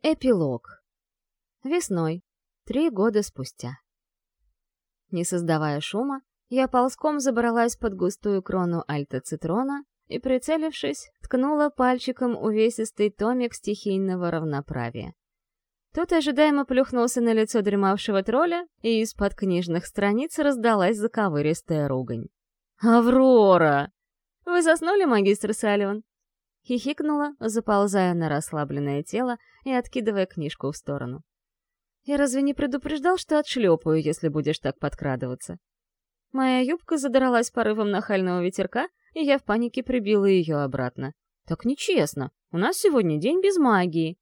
Эпилог. Весной, три года спустя. Не создавая шума, я ползком забралась под густую крону альта-цитрона и, прицелившись, ткнула пальчиком увесистый томик стихийного равноправия. Тут ожидаемо плюхнулся на лицо дремавшего тролля, и из-под книжных страниц раздалась заковыристая ругань. «Аврора! Вы заснули, магистр Салливан?» Хихикнула, заползая на расслабленное тело и откидывая книжку в сторону. «Я разве не предупреждал, что отшлепаю, если будешь так подкрадываться?» Моя юбка задралась порывом нахального ветерка, и я в панике прибила ее обратно. «Так нечестно. У нас сегодня день без магии».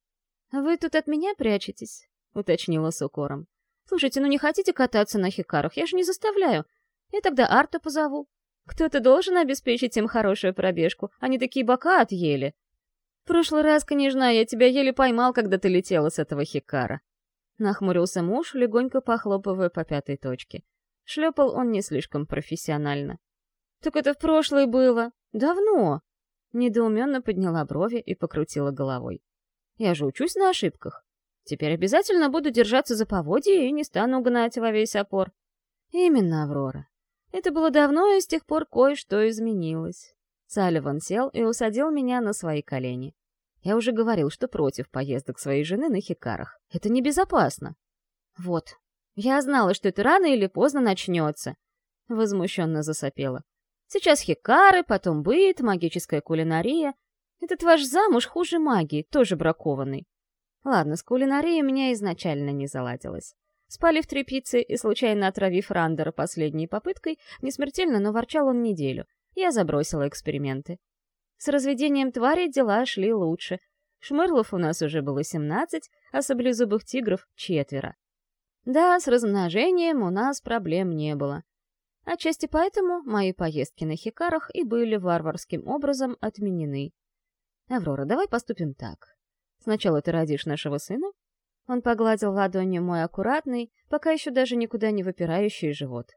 «Вы тут от меня прячетесь?» — уточнила с укором. «Слушайте, ну не хотите кататься на хикарах? Я же не заставляю. Я тогда Арта позову. Кто-то должен обеспечить им хорошую пробежку. Они такие бока отъели. В прошлый раз, княжна, я тебя еле поймал, когда ты летела с этого хикара. Нахмурился муж, легонько похлопывая по пятой точке. Шлепал он не слишком профессионально. «Так это в прошлое было. Давно!» Недоуменно подняла брови и покрутила головой. «Я же учусь на ошибках. Теперь обязательно буду держаться за поводья и не стану гнать во весь опор». «Именно, Аврора. Это было давно, и с тех пор кое-что изменилось. Салливан сел и усадил меня на свои колени. Я уже говорил, что против поездок своей жены на хикарах. Это небезопасно. Вот. Я знала, что это рано или поздно начнется. Возмущенно засопела. Сейчас хикары, потом быт, магическая кулинария. Этот ваш замуж хуже магии, тоже бракованный. Ладно, с кулинарией меня изначально не заладилось. Спали в трепице и, случайно отравив Рандера последней попыткой, не смертельно, но ворчал он неделю. Я забросила эксперименты. С разведением тварей дела шли лучше. Шмырлов у нас уже было 17, а саблезубых тигров — четверо. Да, с размножением у нас проблем не было. Отчасти поэтому мои поездки на хикарах и были варварским образом отменены. «Аврора, давай поступим так. Сначала ты родишь нашего сына, он погладил ладонью мой аккуратный, пока еще даже никуда не выпирающий живот.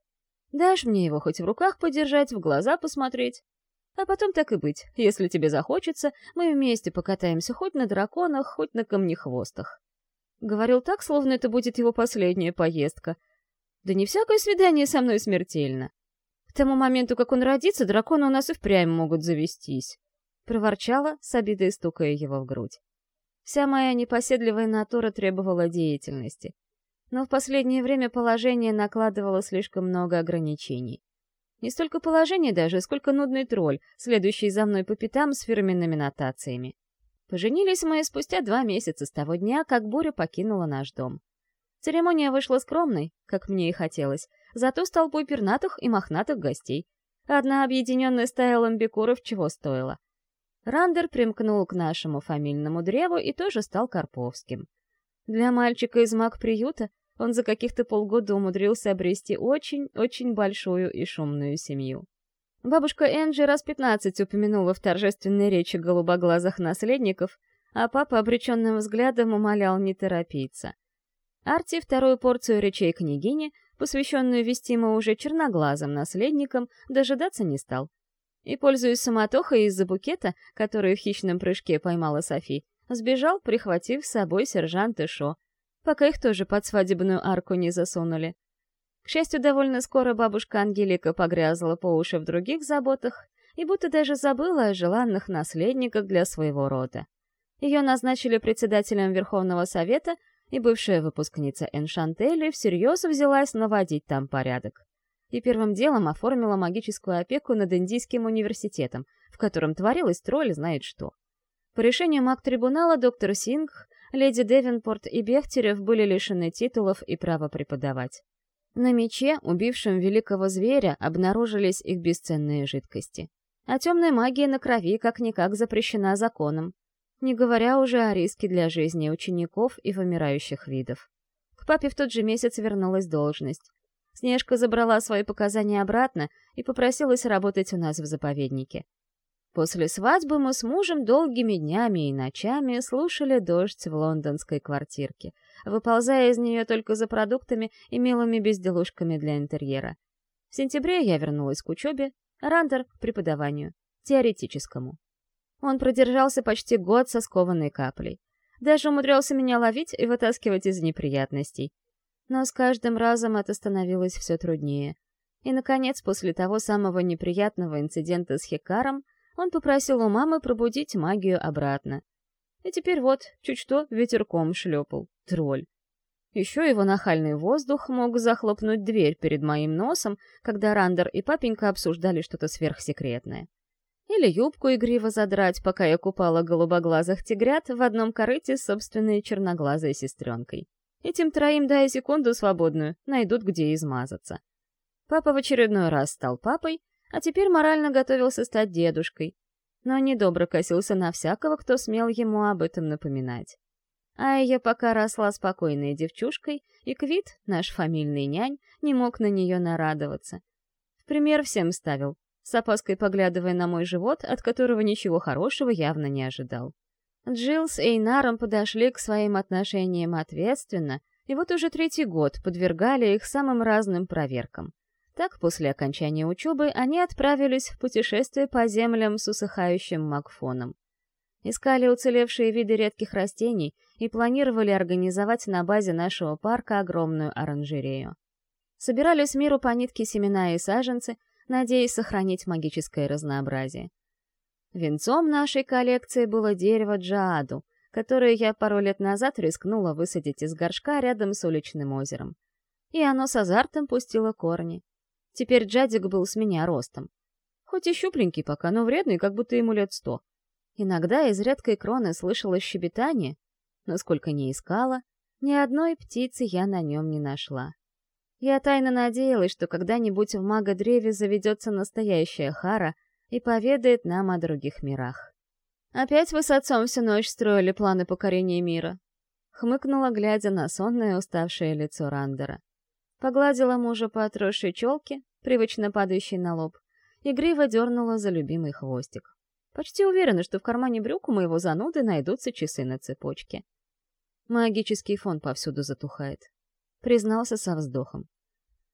«Дашь мне его хоть в руках подержать, в глаза посмотреть? А потом так и быть, если тебе захочется, мы вместе покатаемся хоть на драконах, хоть на камнехвостах». Говорил так, словно это будет его последняя поездка. Да не всякое свидание со мной смертельно. К тому моменту, как он родится, драконы у нас и впрямь могут завестись. Проворчала, с обидой стукая его в грудь. Вся моя непоседливая натура требовала деятельности. Но в последнее время положение накладывало слишком много ограничений. Не столько положение даже, сколько нудный тролль, следующий за мной по пятам с фирменными нотациями. Поженились мы спустя два месяца с того дня, как Буря покинула наш дом. Церемония вышла скромной, как мне и хотелось, зато с толпой пернатых и мохнатых гостей. Одна объединенная стая ламбикуров чего стоила. Рандер примкнул к нашему фамильному древу и тоже стал Карповским. Для мальчика из маг-приюта он за каких-то полгода умудрился обрести очень-очень большую и шумную семью. Бабушка Энджи раз пятнадцать упомянула в торжественной речи голубоглазых наследников, а папа обреченным взглядом умолял не торопиться. Арти вторую порцию речей княгини, посвященную вестимо уже черноглазым наследникам, дожидаться не стал. И, пользуясь суматохой из-за букета, который в хищном прыжке поймала Софи, сбежал, прихватив с собой сержант Шо, пока их тоже под свадебную арку не засунули. К счастью, довольно скоро бабушка Ангелика погрязла по уши в других заботах и будто даже забыла о желанных наследниках для своего рода. Ее назначили председателем Верховного Совета, и бывшая выпускница Эншантели всерьез взялась наводить там порядок и первым делом оформила магическую опеку над Индийским университетом, в котором творилось тролль знает что. По решению маг-трибунала доктор Сингх, леди Девенпорт и Бехтерев были лишены титулов и права преподавать. На мече, убившем великого зверя, обнаружились их бесценные жидкости. А темная магия на крови как-никак запрещена законом, не говоря уже о риске для жизни учеников и вымирающих видов. К папе в тот же месяц вернулась должность. Снежка забрала свои показания обратно и попросилась работать у нас в заповеднике. После свадьбы мы с мужем долгими днями и ночами слушали дождь в лондонской квартирке, выползая из нее только за продуктами и милыми безделушками для интерьера. В сентябре я вернулась к учебе, Рандер — к преподаванию, теоретическому. Он продержался почти год со скованной каплей. Даже умудрялся меня ловить и вытаскивать из неприятностей. Но с каждым разом это становилось все труднее. И, наконец, после того самого неприятного инцидента с Хикаром, он попросил у мамы пробудить магию обратно. И теперь вот, чуть что, ветерком шлепал. Тролль. Еще его нахальный воздух мог захлопнуть дверь перед моим носом, когда Рандер и папенька обсуждали что-то сверхсекретное. Или юбку игриво задрать, пока я купала голубоглазых тигрят в одном корыте с собственной черноглазой сестренкой. Этим троим дай секунду свободную, найдут где измазаться. Папа в очередной раз стал папой, а теперь морально готовился стать дедушкой, но недобро косился на всякого, кто смел ему об этом напоминать. А я пока росла спокойной девчушкой, и Квит, наш фамильный нянь, не мог на нее нарадоваться. В пример всем ставил, с опаской поглядывая на мой живот, от которого ничего хорошего явно не ожидал. Джилл с Эйнаром подошли к своим отношениям ответственно, и вот уже третий год подвергали их самым разным проверкам. Так, после окончания учебы, они отправились в путешествие по землям с усыхающим Макфоном. Искали уцелевшие виды редких растений и планировали организовать на базе нашего парка огромную оранжерею. Собирали с миру по нитке семена и саженцы, надеясь сохранить магическое разнообразие. Венцом нашей коллекции было дерево джааду, которое я пару лет назад рискнула высадить из горшка рядом с уличным озером. И оно с азартом пустило корни. Теперь джадик был с меня ростом. Хоть и щупленький пока, но вредный, как будто ему лет сто. Иногда из редкой кроны слышалось щебетание, но сколько ни искала, ни одной птицы я на нем не нашла. Я тайно надеялась, что когда-нибудь в мага-древе заведется настоящая Хара и поведает нам о других мирах. «Опять вы с отцом всю ночь строили планы покорения мира?» Хмыкнула, глядя на сонное уставшее лицо Рандера. Погладила мужа по отросшей челке, привычно падающей на лоб, игриво дернула за любимый хвостик. Почти уверена, что в кармане брюк у моего зануды найдутся часы на цепочке. Магический фон повсюду затухает. Признался со вздохом.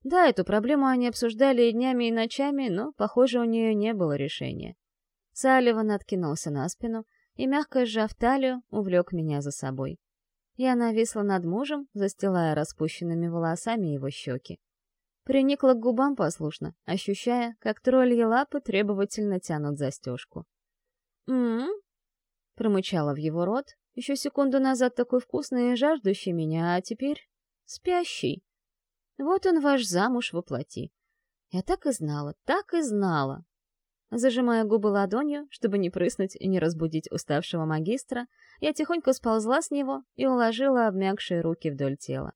Да, эту проблему они обсуждали и днями, и ночами, но, похоже, у нее не было решения. Салливан откинулся на спину и, мягко сжав талию, увлек меня за собой. Я нависла над мужем, застилая распущенными волосами его щеки. Приникла к губам послушно, ощущая, как тролльи лапы требовательно тянут застежку. «М-м-м», промычала в его рот, еще секунду назад такой вкусный и жаждущий меня, а теперь спящий. Вот он ваш замуж воплоти. Я так и знала, так и знала. Зажимая губы ладонью, чтобы не прыснуть и не разбудить уставшего магистра, я тихонько сползла с него и уложила обмякшие руки вдоль тела.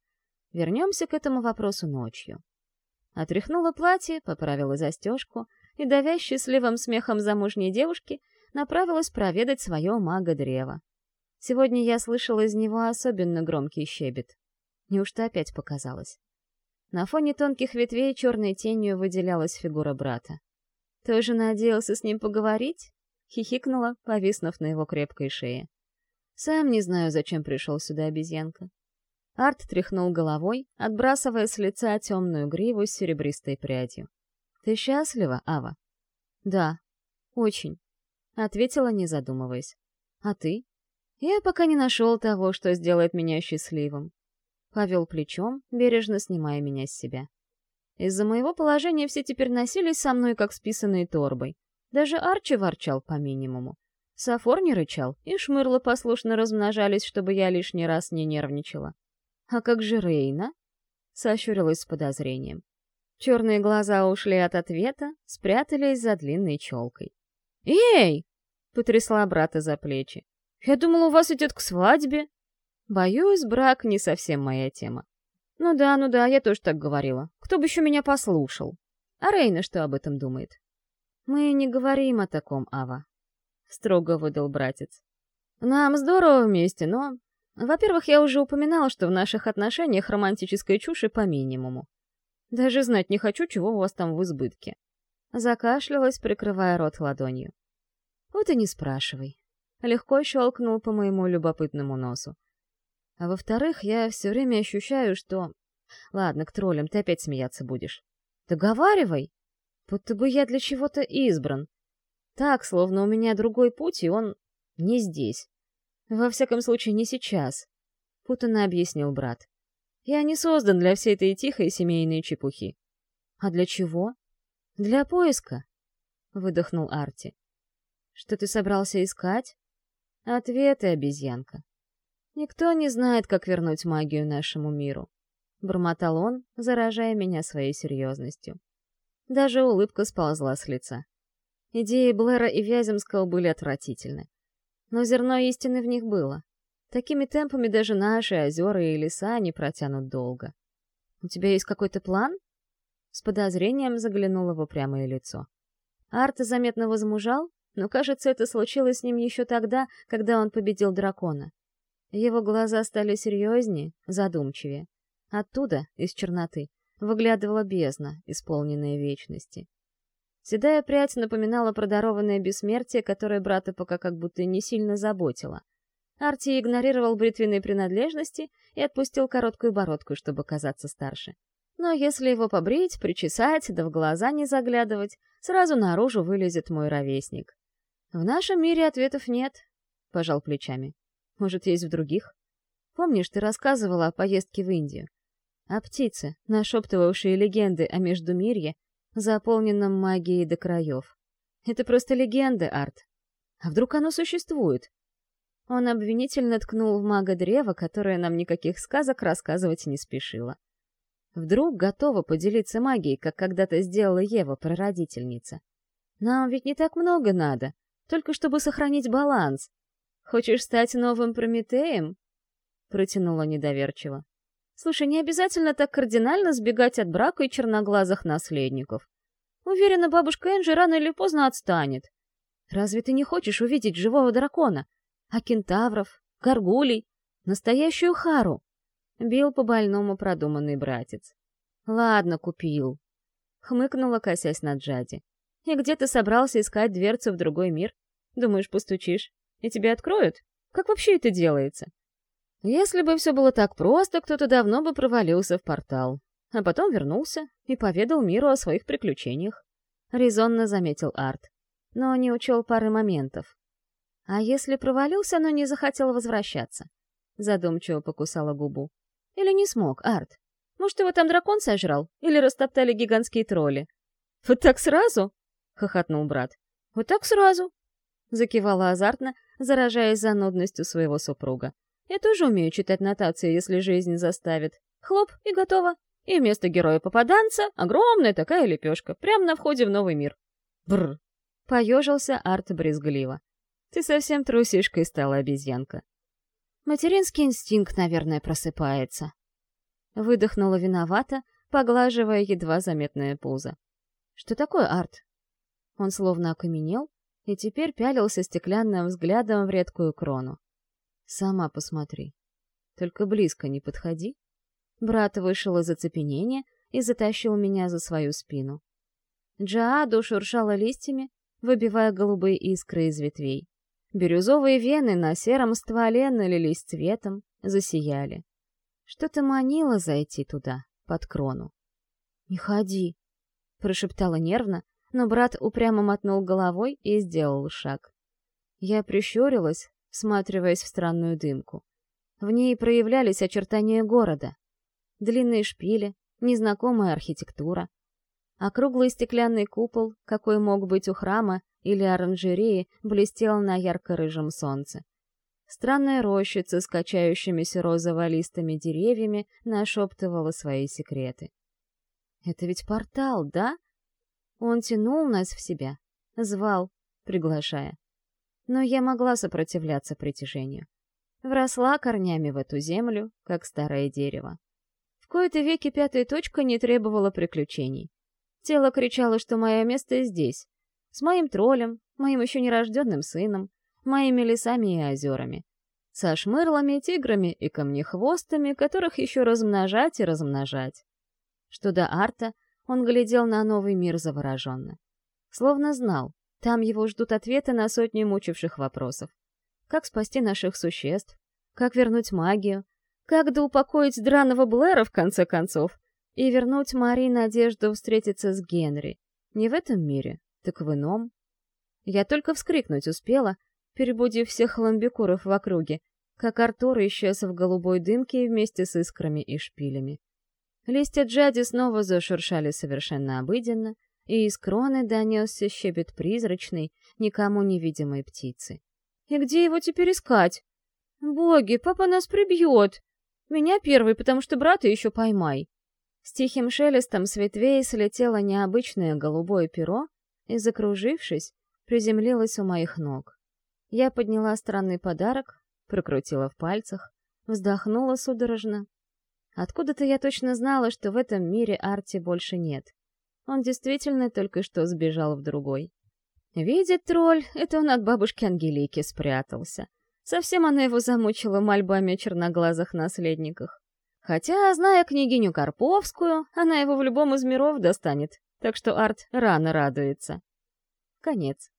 Вернемся к этому вопросу ночью. Отряхнула платье, поправила застежку и, давя счастливым смехом замужней девушки, направилась проведать свое мага-древо. Сегодня я слышала из него особенно громкий щебет. Неужто опять показалось? На фоне тонких ветвей черной тенью выделялась фигура брата. «Тоже надеялся с ним поговорить?» — хихикнула, повиснув на его крепкой шее. «Сам не знаю, зачем пришел сюда обезьянка». Арт тряхнул головой, отбрасывая с лица темную гриву с серебристой прядью. «Ты счастлива, Ава?» «Да, очень ответила, не задумываясь. А ты? Я пока не нашел того, что сделает меня счастливым. Повел плечом, бережно снимая меня с себя. Из-за моего положения все теперь носились со мной, как с писаной торбой. Даже Арчи ворчал по минимуму. Сафор не рычал, и шмырлы послушно размножались, чтобы я лишний раз не нервничала. «А как же Рейна?» — сощурилась с подозрением. Черные глаза ушли от ответа, спрятались за длинной челкой. «Эй!» — потрясла брата за плечи. «Я думала, у вас идет к свадьбе». «Боюсь, брак не совсем моя тема». «Ну да, ну да, я тоже так говорила. Кто бы еще меня послушал?» «А Рейна что об этом думает?» «Мы не говорим о таком, Ава», — строго выдал братец. «Нам здорово вместе, но...» «Во-первых, я уже упоминала, что в наших отношениях романтической чуши по минимуму. Даже знать не хочу, чего у вас там в избытке». Закашлялась, прикрывая рот ладонью. Вот и не спрашивай. Легко щелкнул по моему любопытному носу. А во-вторых, я все время ощущаю, что... Ладно, к троллям ты опять смеяться будешь. Договаривай! Будто бы я для чего-то избран. Так, словно у меня другой путь, и он не здесь. Во всяком случае, не сейчас, — путанно объяснил брат. Я не создан для всей этой тихой семейной чепухи. А для чего? Для поиска, — выдохнул Арти. Что ты собрался искать? Ответы, обезьянка. Никто не знает, как вернуть магию нашему миру. Бормотал он, заражая меня своей серьезностью. Даже улыбка сползла с лица. Идеи Блэра и Вяземского были отвратительны. Но зерно истины в них было. Такими темпами даже наши озера и леса не протянут долго. «У тебя есть какой-то план?» С подозрением заглянула в упрямое лицо. Арт заметно возмужал, но, кажется, это случилось с ним еще тогда, когда он победил дракона. Его глаза стали серьезнее, задумчивее. Оттуда, из черноты, выглядывала бездна, исполненная вечности. Седая прядь напоминала про дарованное бессмертие, которое брата пока как будто не сильно заботило. Арти игнорировал бритвенные принадлежности и отпустил короткую бородку, чтобы казаться старше. Но если его побрить, причесать, да в глаза не заглядывать, сразу наружу вылезет мой ровесник. В нашем мире ответов нет, — пожал плечами. Может, есть в других? Помнишь, ты рассказывала о поездке в Индию? О птице, нашептывавшей легенды о Междумирье, заполненном магией до краев. Это просто легенды, Арт. А вдруг оно существует? Он обвинительно ткнул в мага древа, которое нам никаких сказок рассказывать не спешило. Вдруг готова поделиться магией, как когда-то сделала Ева, прародительница. Нам ведь не так много надо, только чтобы сохранить баланс. Хочешь стать новым Прометеем? Протянула недоверчиво. Слушай, не обязательно так кардинально сбегать от брака и черноглазых наследников. Уверена, бабушка Энджи рано или поздно отстанет. Разве ты не хочешь увидеть живого дракона? А кентавров, горгулей, настоящую Хару? Бил по больному продуманный братец. Ладно, купил. Хмыкнула, косясь на Джади. И где ты собрался искать дверцу в другой мир? Думаешь, постучишь? И тебе откроют? Как вообще это делается? Если бы все было так просто, кто-то давно бы провалился в портал. А потом вернулся и поведал миру о своих приключениях. Резонно заметил Арт. Но не учел пары моментов. А если провалился, но не захотел возвращаться? Задумчиво покусала губу. Или не смог, Арт? Может, его там дракон сожрал? Или растоптали гигантские тролли? Вот так сразу? Хохотнул брат. Вот так сразу? Закивала азартно, заражаясь занудностью своего супруга. Я тоже умею читать нотации, если жизнь заставит. Хлоп, и готово. И вместо героя-попаданца огромная такая лепешка, прямо на входе в новый мир. Бррр. Поежился Арт брезгливо. Ты совсем трусишкой стала, обезьянка. Материнский инстинкт, наверное, просыпается. Выдохнула виновато, поглаживая едва заметное пузо. Что такое, Арт? Он словно окаменел и теперь пялился стеклянным взглядом в редкую крону. Сама посмотри. Только близко не подходи. Брат вышел из оцепенения и затащил меня за свою спину. Джааду шуршала листьями, выбивая голубые искры из ветвей. Бирюзовые вены на сером стволе налились цветом, засияли. Что-то манило зайти туда, под крону. «Не ходи», — прошептала нервно, но брат упрямо мотнул головой и сделал шаг. Я прищурилась, всматриваясь в странную дымку. В ней проявлялись очертания города. Длинные шпили, незнакомая архитектура. Округлый стеклянный купол, какой мог быть у храма или оранжереи, блестел на ярко-рыжем солнце. Странная рощица с качающимися розово-листыми деревьями нашептывала свои секреты. «Это ведь портал, да?» Он тянул нас в себя, звал, приглашая но я могла сопротивляться притяжению. Вросла корнями в эту землю, как старое дерево. В кои-то веки пятая точка не требовала приключений. Тело кричало, что мое место здесь, с моим троллем, моим еще нерожденным сыном, моими лесами и озерами, со шмырлами, тиграми и камнехвостами, которых еще размножать и размножать. Что до Арта, он глядел на новый мир завороженно. Словно знал, там его ждут ответы на сотни мучивших вопросов. Как спасти наших существ? Как вернуть магию? Как доупокоить драного Блэра, в конце концов? И вернуть Мари надежду встретиться с Генри? Не в этом мире, так в ином. Я только вскрикнуть успела. перебудив всех ламбикуров в округе, как Артур исчез в голубой дымке вместе с искрами и шпилями. Листья джади снова зашуршали совершенно обыденно, и из кроны донесся щебет призрачной, никому невидимой птицы. «И где его теперь искать? Боги, папа нас прибьет! Меня первый, потому что брата еще поймай!» С тихим шелестом с ветвей слетело необычное голубое перо и, закружившись, приземлилось у моих ног. Я подняла странный подарок, прокрутила в пальцах, вздохнула судорожно. Откуда-то я точно знала, что в этом мире Арти больше нет. Он действительно только что сбежал в другой. Видит тролль, это он от бабушки Ангелики спрятался. Совсем она его замучила мольбами о черноглазых наследниках. Хотя, зная княгиню Карповскую, она его в любом из миров достанет, так что Арт рано радуется. Конец.